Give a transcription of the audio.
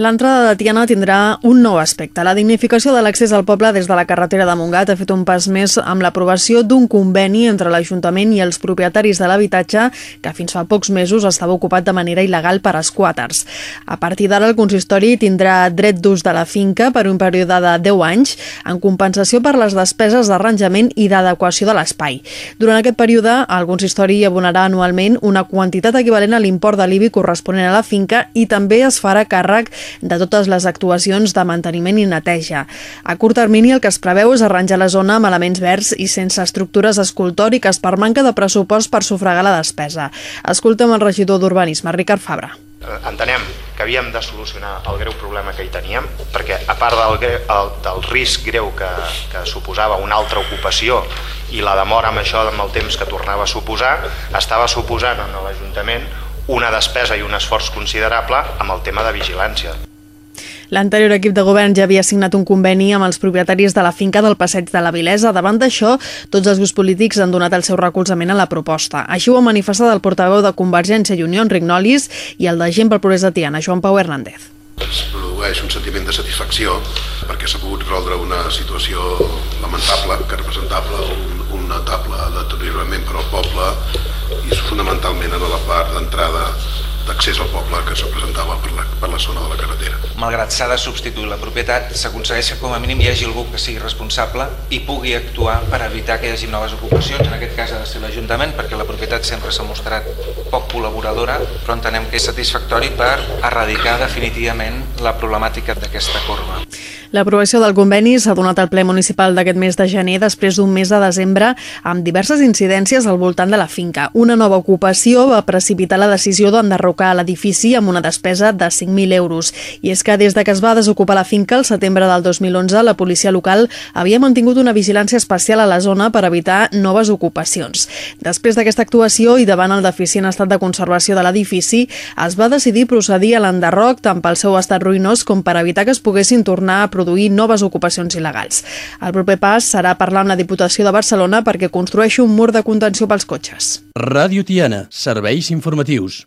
L'entrada de Tiana tindrà un nou aspecte. La dignificació de l'accés al poble des de la carretera de Montgat ha fet un pas més amb l'aprovació d'un conveni entre l'Ajuntament i els propietaris de l'habitatge que fins fa pocs mesos estava ocupat de manera il·legal per esquàters. A partir d'ara, el consistori tindrà dret d'ús de la finca per un període de 10 anys en compensació per les despeses d'arranjament i d'adequació de l'espai. Durant aquest període, el consistori abonarà anualment una quantitat equivalent a l'import de l'IBI corresponent a la finca i també es farà càrrec de totes les actuacions de manteniment i neteja. A curt termini el que es preveu és arranjar la zona amb elements verds i sense estructures escultòriques per manca de pressupost per sufragar la despesa. Escolta'm el regidor d'Urbanisme, Ricard Fabra eh, entenem que havíem de solucionar el greu problema que hi teníem, perquè a part del, el, del risc greu que, que suposava una altra ocupació i la demora amb això, amb el temps que tornava a suposar, estava suposant en l'Ajuntament una despesa i un esforç considerable amb el tema de vigilància. L'anterior equip de govern ja havia signat un conveni amb els propietaris de la finca del Passeig de la Vilesa. Davant d'això, tots els grups polítics han donat el seu recolzament a la proposta. Així ho ha manifestat el portaveu de Convergència i Unió, Enric Nolis, i el de Gent pel Progrés de Tiana, Joan Pau Hernández. Es produeix un sentiment de satisfacció perquè s'ha pogut resoldre una situació lamentable, que representable un, una etapa de deteriorament per al poble part d'entrada d'accés al poble que se presentava per la, per la zona de la carretera. Malgrat s'ha de substituir la propietat, s'aconsegueix que com a mínim hi hagi algú que sigui responsable i pugui actuar per evitar que hi hagi noves ocupacions. En aquest cas ha de ser l'Ajuntament, perquè la propietat sempre s'ha mostrat poc col·laboradora, però entenem que és satisfactori per erradicar definitivament la problemàtica d'aquesta corba. L'aprovació del conveni s'ha donat al ple municipal d'aquest mes de gener després d'un mes de desembre amb diverses incidències al voltant de la finca. Una nova ocupació va precipitar la decisió d'enderrocar l'edifici amb una despesa de 5.000 euros. I és que des de que es va desocupar la finca el setembre del 2011, la policia local havia mantingut una vigilància especial a la zona per evitar noves ocupacions. Després d'aquesta actuació i davant el deficient estat de conservació de l'edifici, es va decidir procedir a l'enderroc tant pel seu estat ruïnós com per evitar que es poguessin tornar a produir noves ocupacions il·legals. El proper pas serà parlar amb la Diputació de Barcelona perquè construeixi un mur de contenció pels cotxes. Ràdio Tiana, serveis informatius.